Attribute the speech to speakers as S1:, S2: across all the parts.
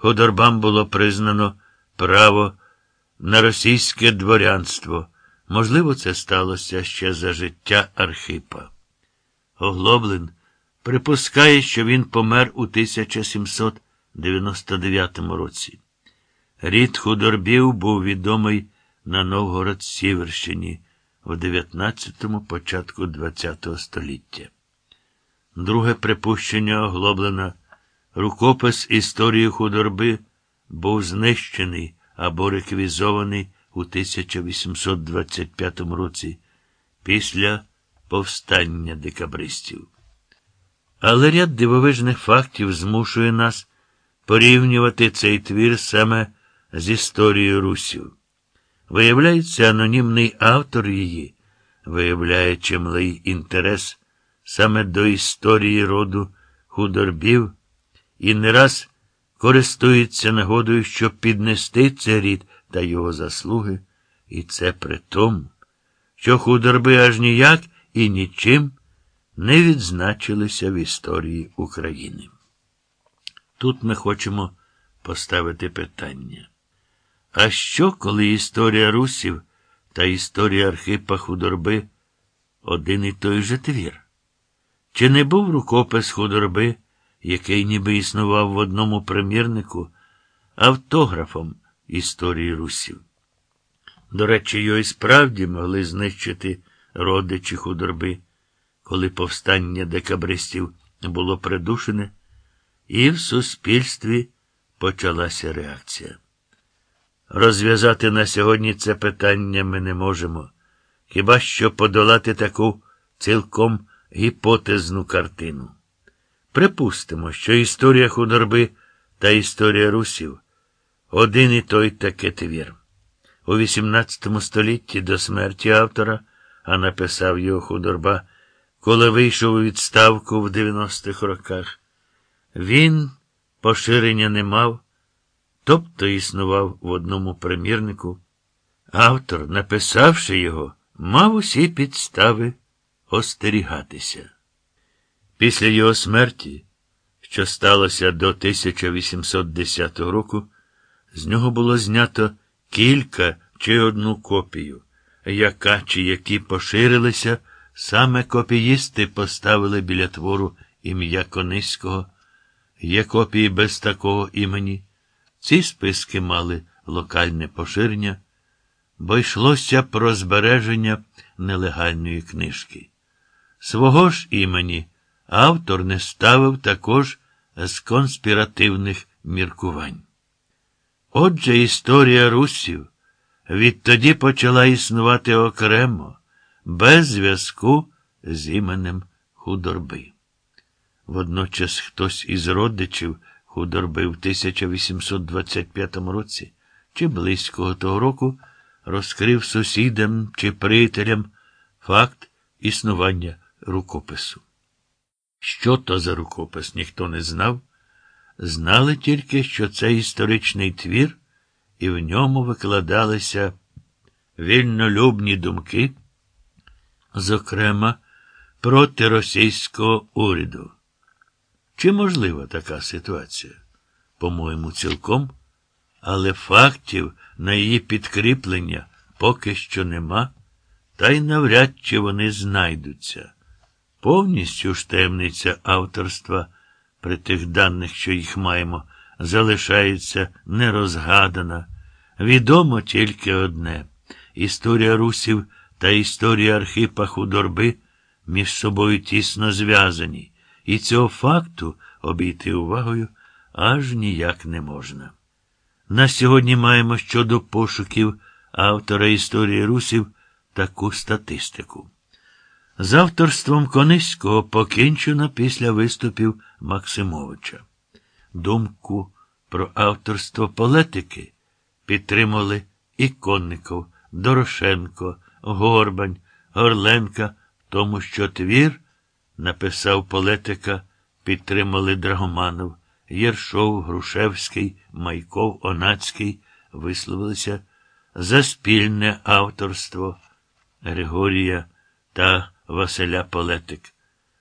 S1: худорбам було признано право на російське дворянство. Можливо, це сталося ще за життя Архипа. Оглоблин припускає, що він помер у 1799 році. Рід худорбів був відомий на Новгород Сіверщині в 19-му початку ХХ століття. Друге припущення оглоблена рукопис історії худорби був знищений або реквізований у 1825 році після повстання декабристів. Але ряд дивовижних фактів змушує нас порівнювати цей твір саме з історією русів. Виявляється, анонімний автор її виявляє чимлий інтерес саме до історії роду худорбів і не раз користується нагодою, щоб піднести цей рід та його заслуги, і це при тому, що худорби аж ніяк і нічим не відзначилися в історії України. Тут ми хочемо поставити питання. А що, коли історія русів та історія Архипа Худорби один і той же твір? Чи не був рукопис худорби, який ніби існував в одному примірнику, автографом історії русів? До речі, його і справді могли знищити родичі худорби, коли повстання декабристів було придушене, і в суспільстві почалася реакція. Розв'язати на сьогодні це питання ми не можемо, хіба що подолати таку цілком гіпотезну картину. Припустимо, що історія худорби та історія русів один і той таке твір. У XVIII столітті до смерті автора, а написав його худорба, коли вийшов у відставку в 90-х роках, він поширення не мав, тобто існував в одному примірнику. Автор, написавши його, мав усі підстави остерігатися. Після його смерті, що сталося до 1810 року, з нього було знято кілька чи одну копію, яка чи які поширилися, саме копіїсти поставили біля твору ім'я Кониського, є копії без такого імені. Ці списки мали локальне поширення, бо йшлося про збереження нелегальної книжки. Свого ж імені автор не ставив також з конспіративних міркувань. Отже, історія русів відтоді почала існувати окремо, без зв'язку з іменем худорби. Водночас хтось із родичів худорби в 1825 році чи близького того року розкрив сусідам чи приятелям факт існування рукопису. Що то за рукопис, ніхто не знав. Знали тільки, що це історичний твір, і в ньому викладалися вільнолюбні думки, зокрема, проти російського уряду. Чи можлива така ситуація? По-моєму, цілком, але фактів на її підкріплення поки що нема, та й навряд чи вони знайдуться. Повністю ж таємниця авторства при тих даних, що їх маємо, залишається нерозгадана. Відомо тільки одне історія русів та історія Архипа Худорби між собою тісно зв'язані, і цього факту обійти увагою аж ніяк не можна. На сьогодні маємо щодо пошуків автора історії русів таку статистику. З авторством Кониського покінчено після виступів Максимовича. Думку про авторство полетики підтримали і Конников, Дорошенко, Горбань, Горленка, тому що твір написав полетика, підтримали Драгоманов, Єршов, Грушевський, Майков, Онацький висловилися за спільне авторство Григорія та Василя Полетик.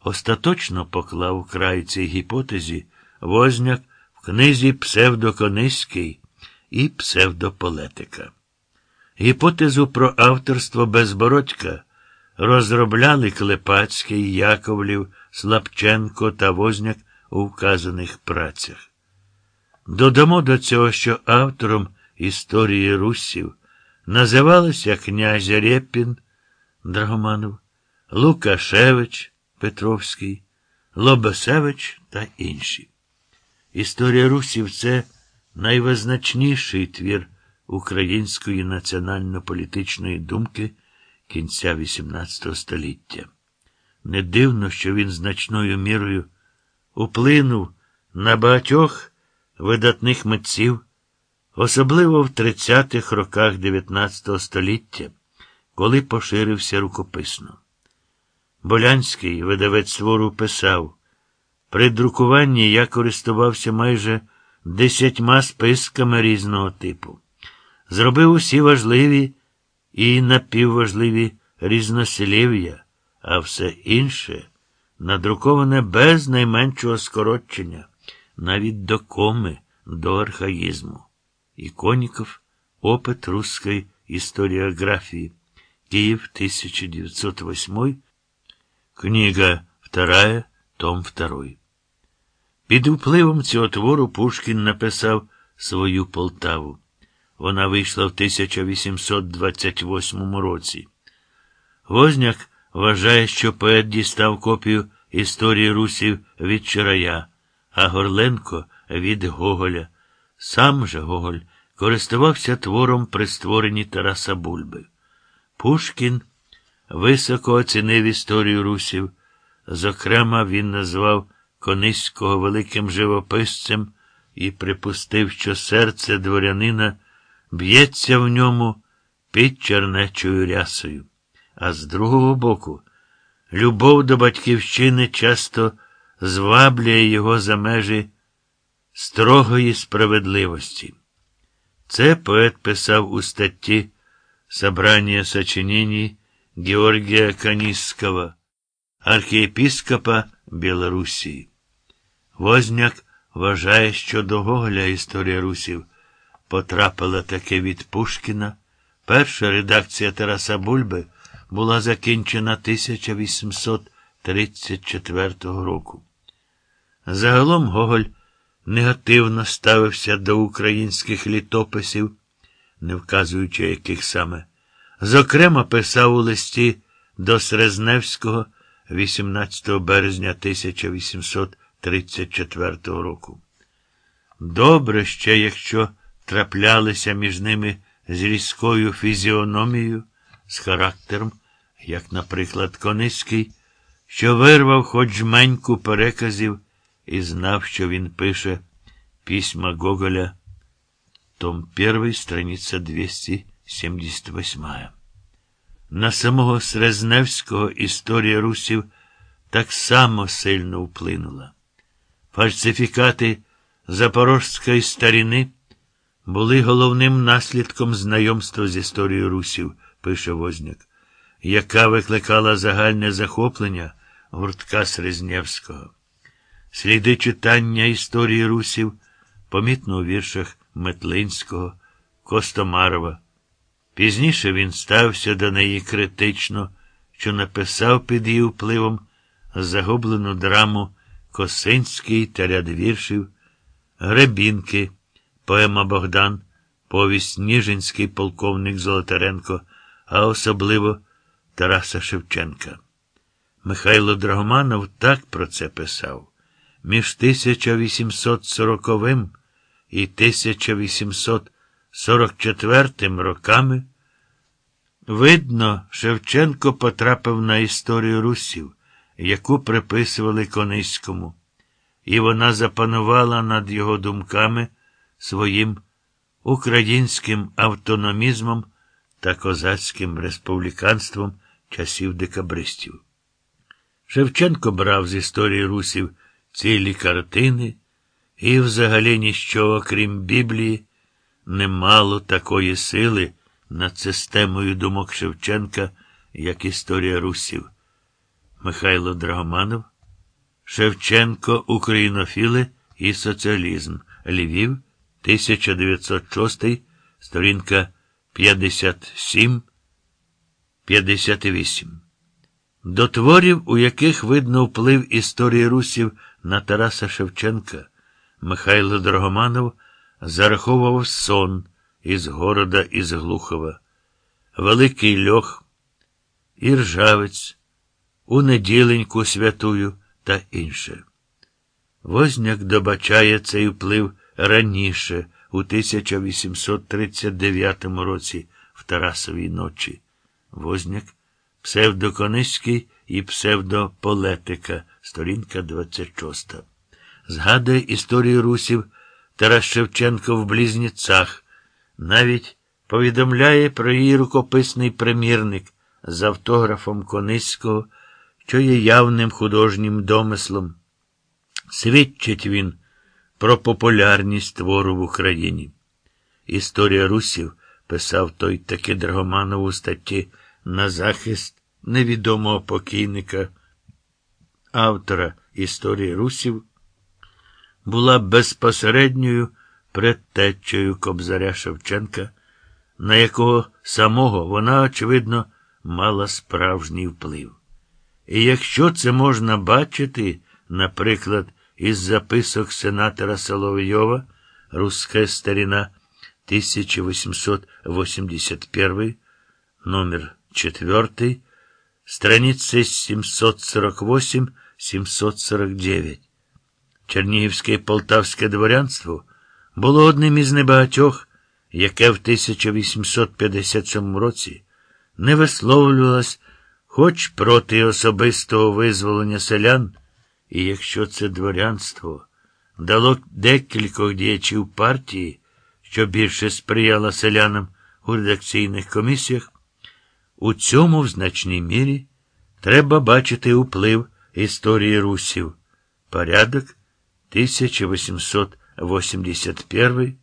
S1: Остаточно поклав край цій гіпотезі Возняк в книзі Псевдокониський і псевдополетика. Гіпотезу про авторство Безбородька розробляли Клепацький, Яковлів, Слабченко та Возняк у вказаних працях. Додамо до цього, що автором історії русів називалися князь Рєпін Драгоманов, Лукашевич Петровський, Лобесевич та інші. Історія русів це найвизначніший твір української національно-політичної думки кінця XVIII століття. Не дивно, що він значною мірою уплинув на багатьох видатних митців, особливо в 30-х роках XIX століття, коли поширився рукописно. Болянський видавець твору писав, при друкуванні я користувався майже десятьма списками різного типу. Зробив усі важливі і напівважливі різнослів'я, а все інше надруковане без найменшого скорочення, навіть до коми, до архаїзму. Іконіков Опит русской історіографії. Київ 1908. Книга 2, том 2. Під впливом цього твору Пушкін написав свою Полтаву. Вона вийшла в 1828 році. Возняк вважає, що поет дістав копію історії русів від Чирая, а Горленко від Гоголя. Сам же Гоголь користувався твором при створенні Тараса Бульби. Пушкін високо оцінив історію русів. Зокрема, він назвав Кониського великим живописцем і припустив, що серце дворянина б'ється в ньому під чернечою рясою. А з другого боку, любов до батьківщини часто зваблює його за межі строгої справедливості. Це поет писав у статті Собрання сочинений Георгія Каніского, архієпіскопа Білорусі. Возняк вважає, що до Гоголя історія русів потрапила таки від Пушкіна. Перша редакція Тараса Бульби була закінчена 1834 року. Загалом Гоголь негативно ставився до українських літописів, не вказуючи, яких саме. Зокрема, писав у листі до Срезневського 18 березня 1834 року. Добре ще, якщо траплялися між ними з різкою фізіономією, з характером, як, наприклад, Кониський, що вирвав хоч жменьку переказів і знав, що він пише письма Гоголя, том 1, страниця 278. На самого Срезневського історія русів так само сильно вплинула. Фальсифікати запорожської старіни були головним наслідком знайомства з історією русів, пише Возняк, яка викликала загальне захоплення гуртка Срезневського. Сліди читання історії русів помітно у віршах Метлинського, Костомарова. Пізніше він стався до неї критично, що написав під її впливом загублену драму Косинський та ряд віршів, Гребінки, поема Богдан, повість Ніжинський полковник Золотаренко, а особливо Тараса Шевченка. Михайло Драгоманов так про це писав. Між 1840 і 1844 роками, видно, Шевченко потрапив на історію русів, яку приписували Кониському, і вона запанувала над його думками своїм українським автономізмом та козацьким республіканством часів декабристів. Шевченко брав з історії русів цілі картини, і взагалі ніщо, окрім Біблії, не мало такої сили над системою думок Шевченка, як історія русів. Михайло Драгоманов, Шевченко, Українофіли і соціалізм. Львів, 1906, сторінка 57, 58. До творів, у яких видно вплив історії русів на Тараса Шевченка, Михайло Драгоманов зараховував сон із города із Глухова, Великий Льох, Іржавець, у неділеньку святую та інше. Возняк добачає цей вплив раніше, у 1839 році в Тарасовій ночі. Возняк псевдокониський і псевдополетика, сторінка 26. Згадує історію русів Тарас Шевченко в Близнєцах, навіть повідомляє про її рукописний примірник з автографом Кониського, що є явним художнім домислом. Свідчить він про популярність твору в Україні. Історія русів писав той таки Драгоманов у статті на захист невідомого покійника, автора історії русів, була безпосередньою предтечею Кобзаря Шевченка, на якого самого вона, очевидно, мала справжній вплив. І якщо це можна бачити, наприклад, із записок сенатора Соловйова, Русська старіна 1881, номер 4, страниці 748-749. Чернігівське полтавське дворянство було одним із небагатьох, яке в 1857 році не висловлювалось хоч проти особистого визволення селян, і якщо це дворянство дало декількох діячів партії, що більше сприяло селянам у редакційних комісіях, у цьому в значній мірі треба бачити вплив історії русів. Порядок 1881,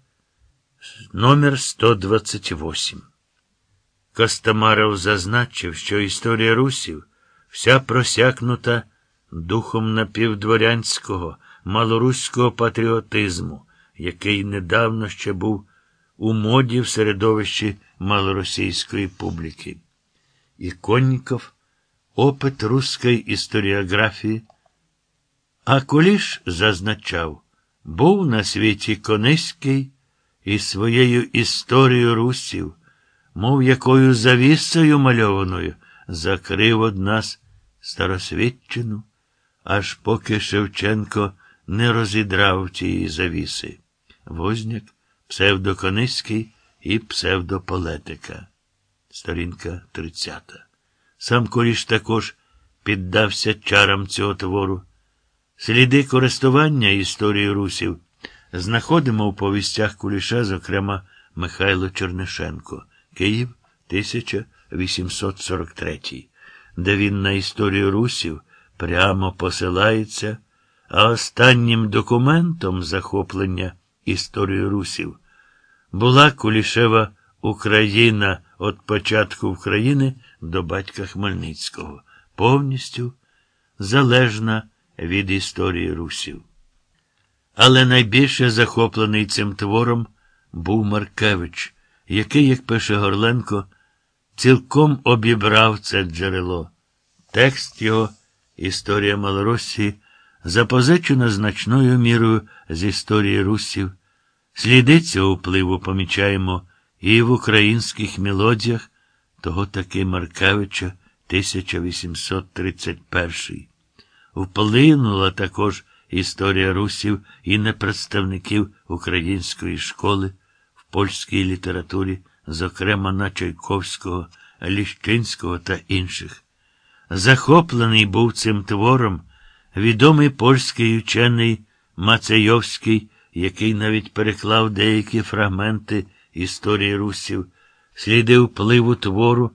S1: номер 128. Костомаров зазначив, що історія русів вся просякнута духом напівдворянського, малоруського патріотизму, який недавно ще був у моді в середовищі малоросійської публіки. Іконніков, опит руської історіографії. А Куліш зазначав, був на світі Кониський і своєю історією русів, мов якою завісою мальованою, закрив од нас старосвідчину, аж поки Шевченко не розідрав тієї завіси. Возняк, псевдокониський і псевдополетика. Сторінка 30. Сам Коріш також піддався чарам цього твору. Сліди користування історією русів знаходимо у повістях Куліша, зокрема, Михайло Чернишенко, Київ, 1843, де він на історію русів прямо посилається, а останнім документом захоплення історії русів була Кулішева Україна від початку України до батька Хмельницького, повністю залежна від історії русів. Але найбільше захоплений цим твором був Маркевич, який, як пише Горленко, цілком обібрав це джерело. Текст його, історія Малоросії, запозичена значною мірою з історії русів. Сліди цього впливу помічаємо і в українських мелодіях того таки Маркевича 1831. Вплинула також історія русів і на представників української школи в польській літературі, зокрема на Чайковського, Ліщинського та інших. Захоплений був цим твором відомий польський учений Мацейовський, який навіть переклав деякі фрагменти історії русів, сліди впливу твору,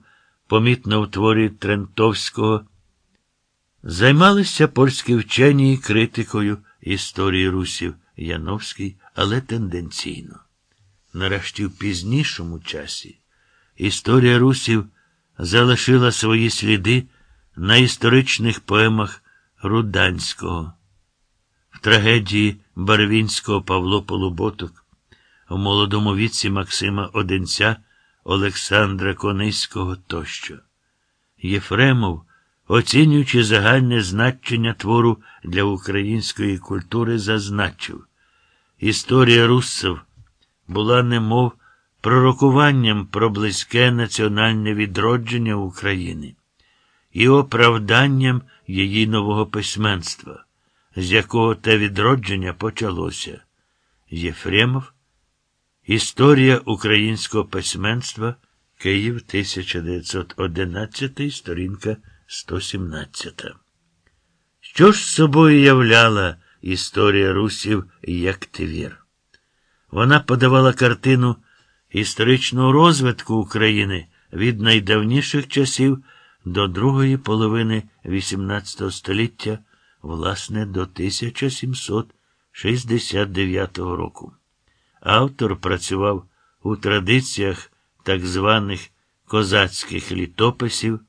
S1: помітно в творі Трентовського. Займалися польські вчені критикою історії русів Яновський, але тенденційно. Нарешті в пізнішому часі історія русів залишила свої сліди на історичних поемах Руданського. В трагедії Барвінського Павло Полуботок, в молодому віці Максима Одинця, Олександра Кониського тощо. Єфремов, оцінюючи загальне значення твору для української культури, зазначив, історія руссів була немов пророкуванням про близьке національне відродження України і оправданням її нового письменства, з якого те відродження почалося. Єфремов Історія українського письменства Київ 1911, сторінка 117. Що ж собою являла історія русів як твір? Вона подавала картину історичного розвитку України від найдавніших часів до другої половини XVIII століття, власне, до 1769 року. Автор працював у традиціях так званих козацьких літописів.